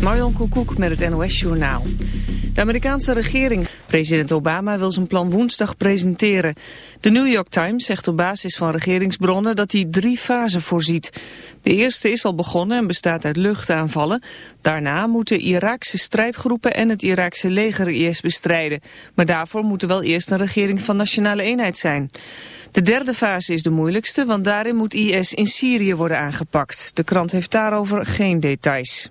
Marion Koekoek met het NOS-journaal. De Amerikaanse regering, president Obama, wil zijn plan woensdag presenteren. De New York Times zegt op basis van regeringsbronnen dat hij drie fasen voorziet. De eerste is al begonnen en bestaat uit luchtaanvallen. Daarna moeten Iraakse strijdgroepen en het Iraakse leger IS bestrijden. Maar daarvoor moet er wel eerst een regering van nationale eenheid zijn. De derde fase is de moeilijkste, want daarin moet IS in Syrië worden aangepakt. De krant heeft daarover geen details.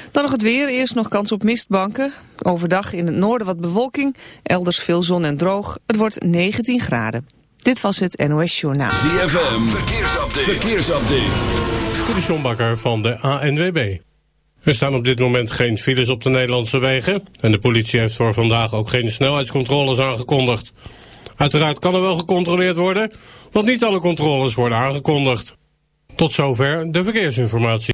Dan nog het weer. Eerst nog kans op mistbanken. Overdag in het noorden wat bewolking. Elders veel zon en droog. Het wordt 19 graden. Dit was het NOS Journaal. ZFM. Verkeersupdate. Verkeersupdate. De van de ANWB. Er staan op dit moment geen files op de Nederlandse wegen. En de politie heeft voor vandaag ook geen snelheidscontroles aangekondigd. Uiteraard kan er wel gecontroleerd worden, want niet alle controles worden aangekondigd. Tot zover de verkeersinformatie.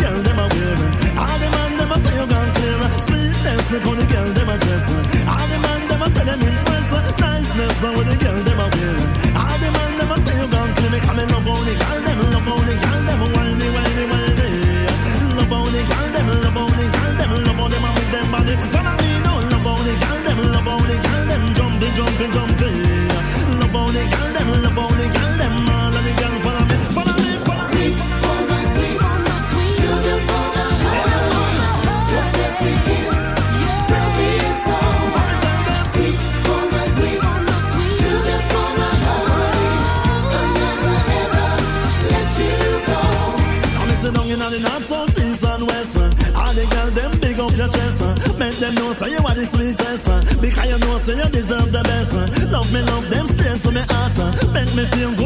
girl them them say you. Sweetness look them dress. All them me say Nice impress. Niceness the girl them a wear. All the them a say you gone. Me in love only love only. Love only love only love only body. de me, no love only girl them, love. canción.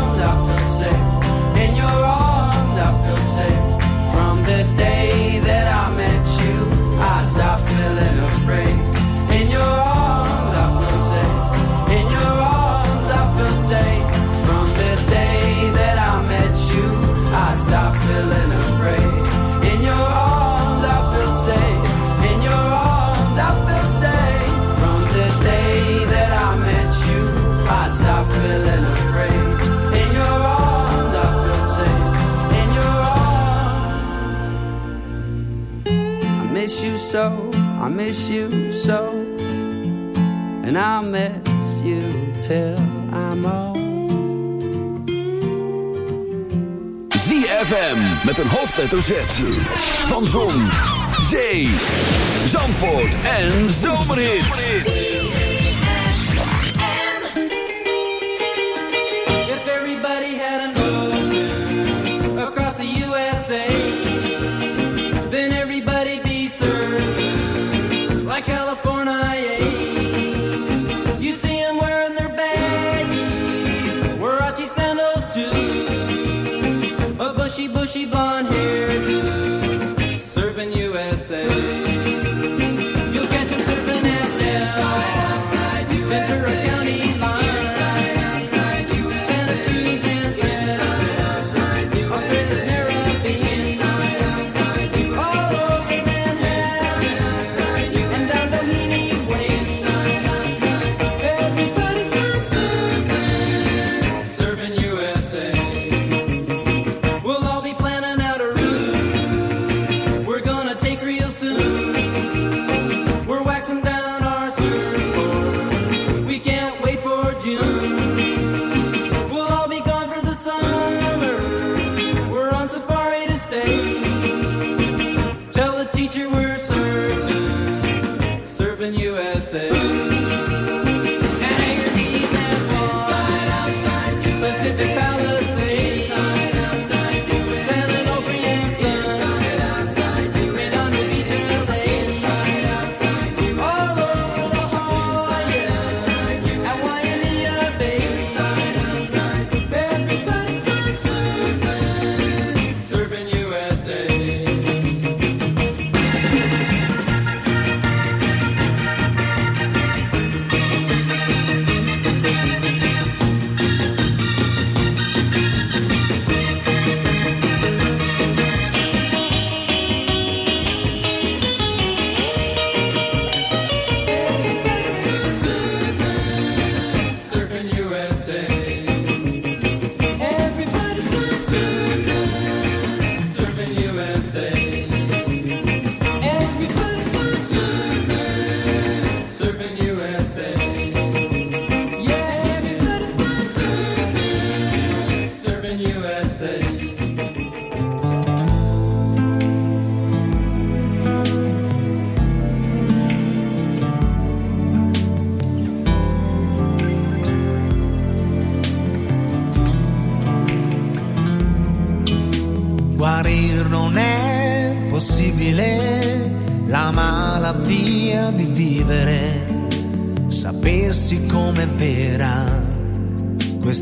so. I miss you so. And I'll miss you till I'm old. ZFM met een hoofdletter Z. Van Zon, Zee, Zandvoort en Zomerhits.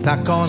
vacances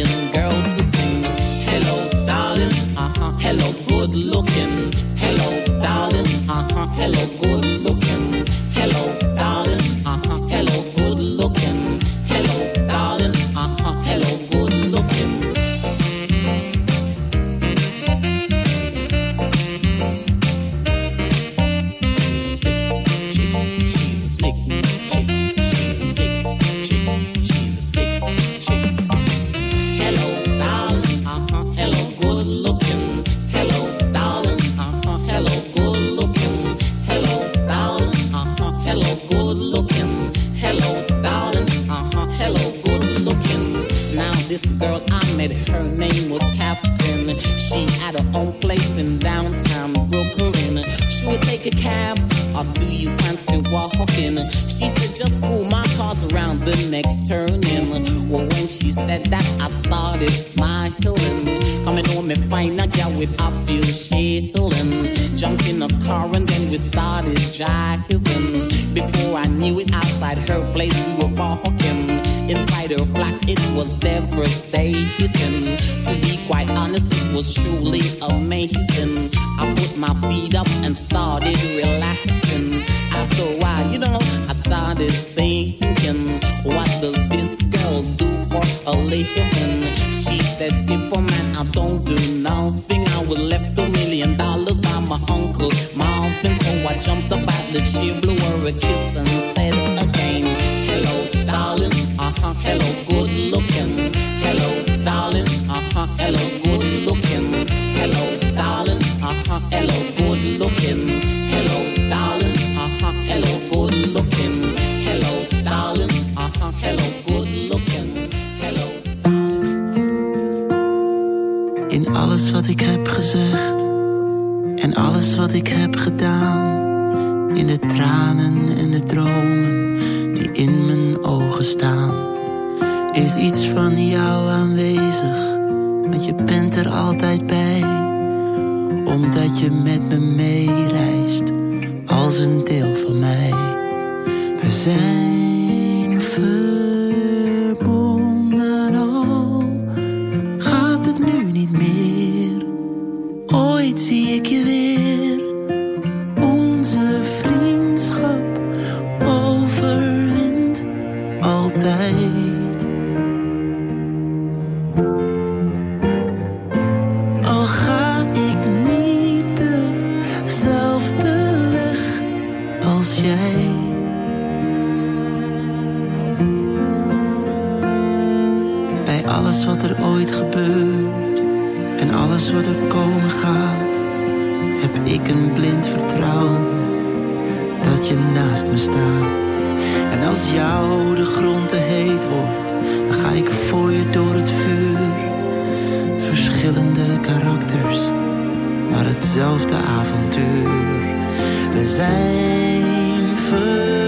Italian girl to sing. Hello, darling. Uh-huh. Hello, good looking. hetzelfde avontuur. We zijn ver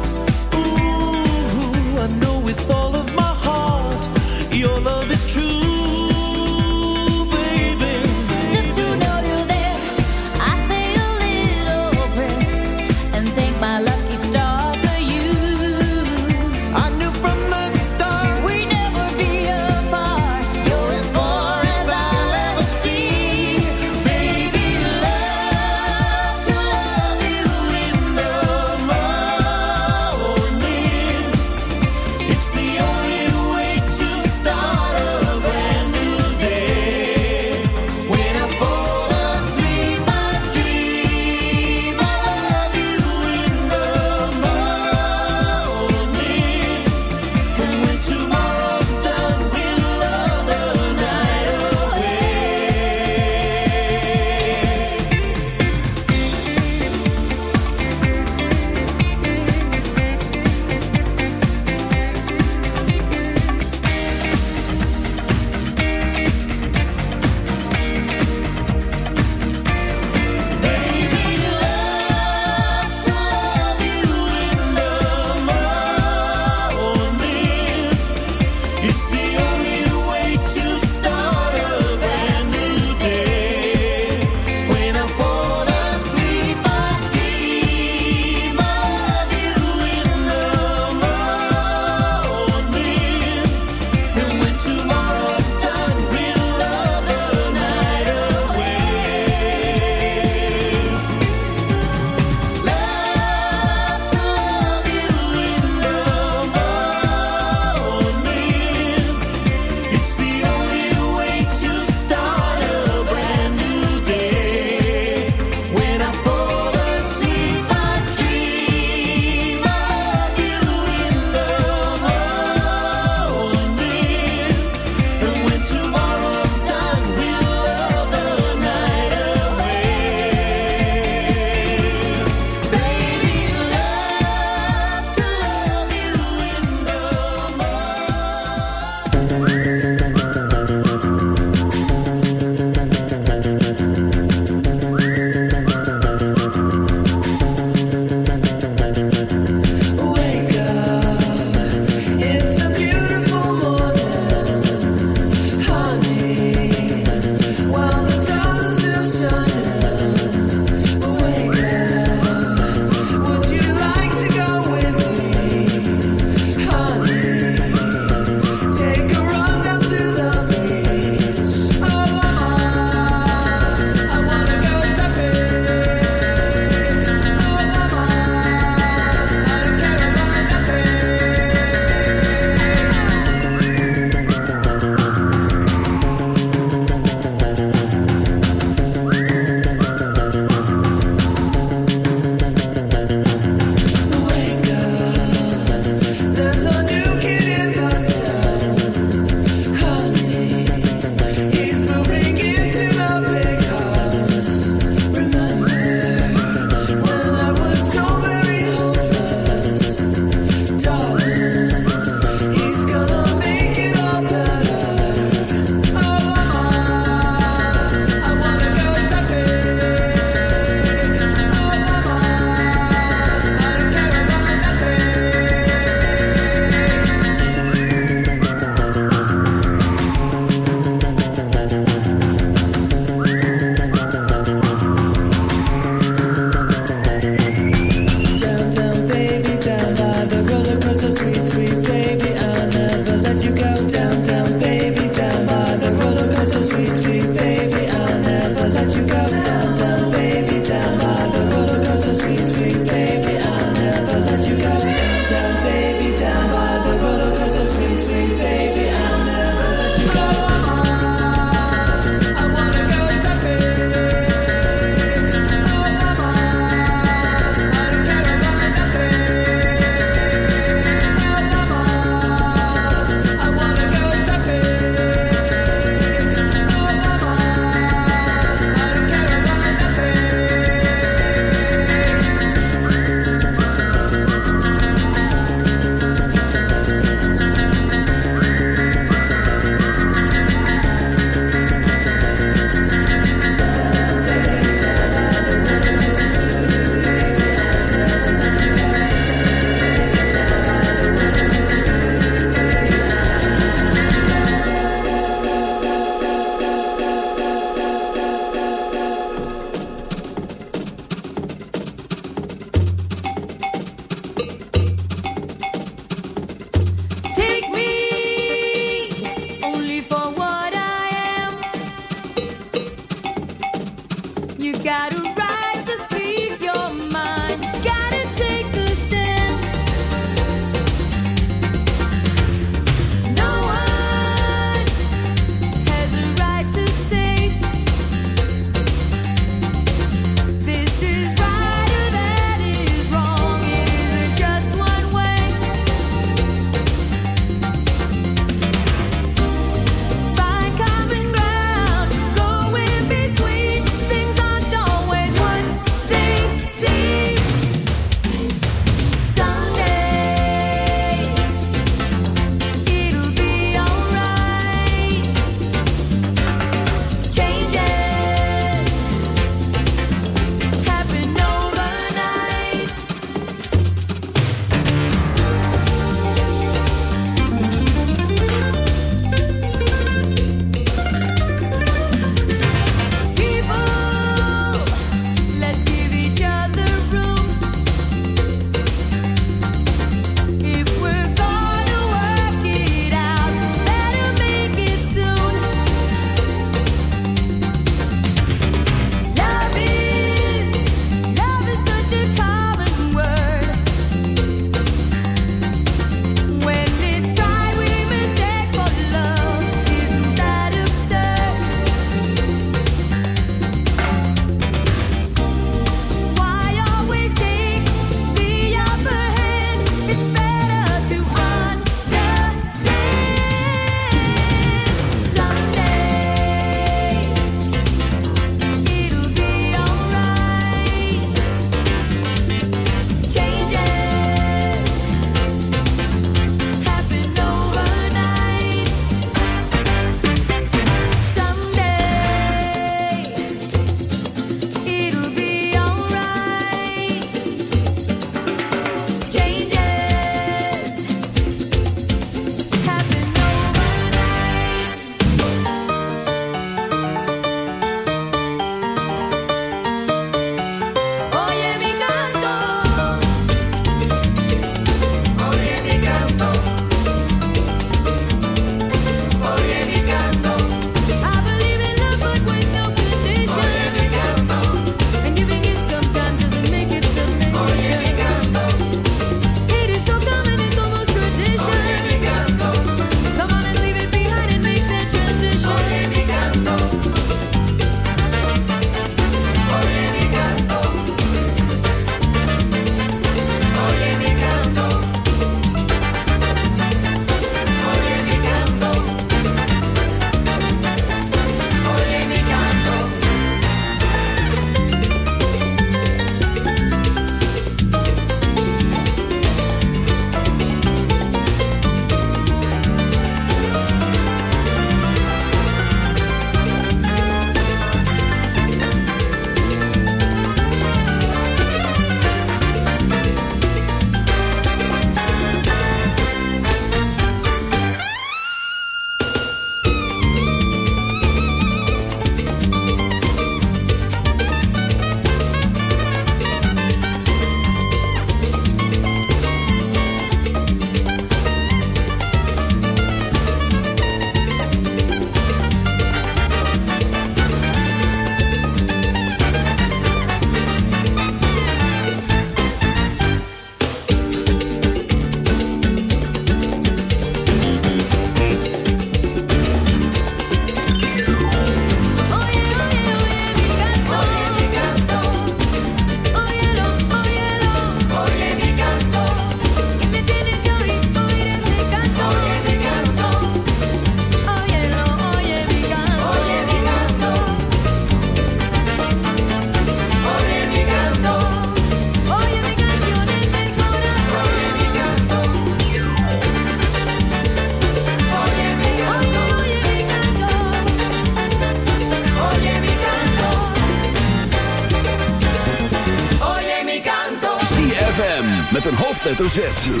Hoofdletter.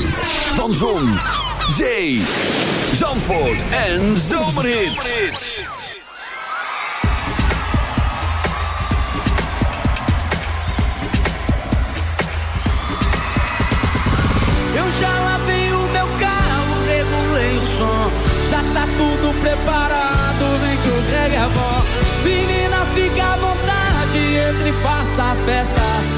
Van Zon, Zee, Zandvoort en Zomerhits. Eu já lavei o meu carro, regulei o som. Já tá tudo preparado, vem que o Greg é bom. Menina, fica à vontade, entre e faça a festa.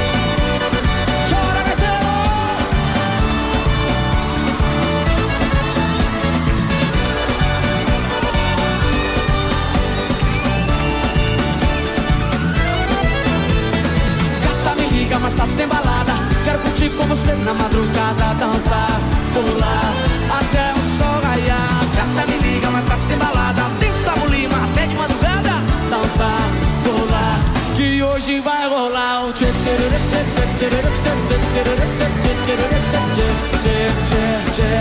tem balada. Quero curtir com você na madrugada, dançar, pular até o sol raiar. Gata, me liga, mas tarde tem balada. Tem Gustavo Lima até de madrugada, dançar, pular. Que hoje vai rolar tchê tchê tchê tchê tchê tchê tchê tchê tchê tchê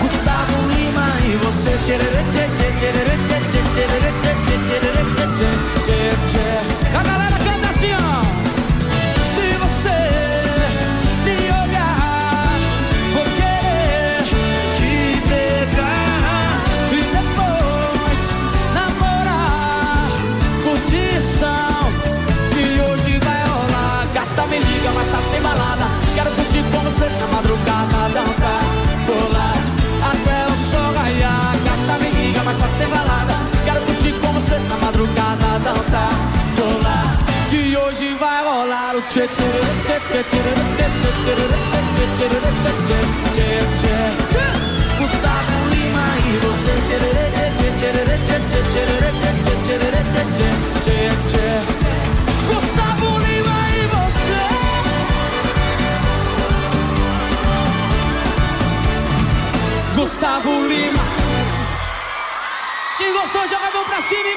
Gustavo Lima e você tchê tchê tchê tchê tchê mas tá sem balada. Quero curtir com você na madrugada, dançar, pular. Que hoje vai rolar o tchê tchê tchê tchê Gustavo Lima e você Gustavo Lima e você Gustavo Lima Gostou joga a mão pra cima e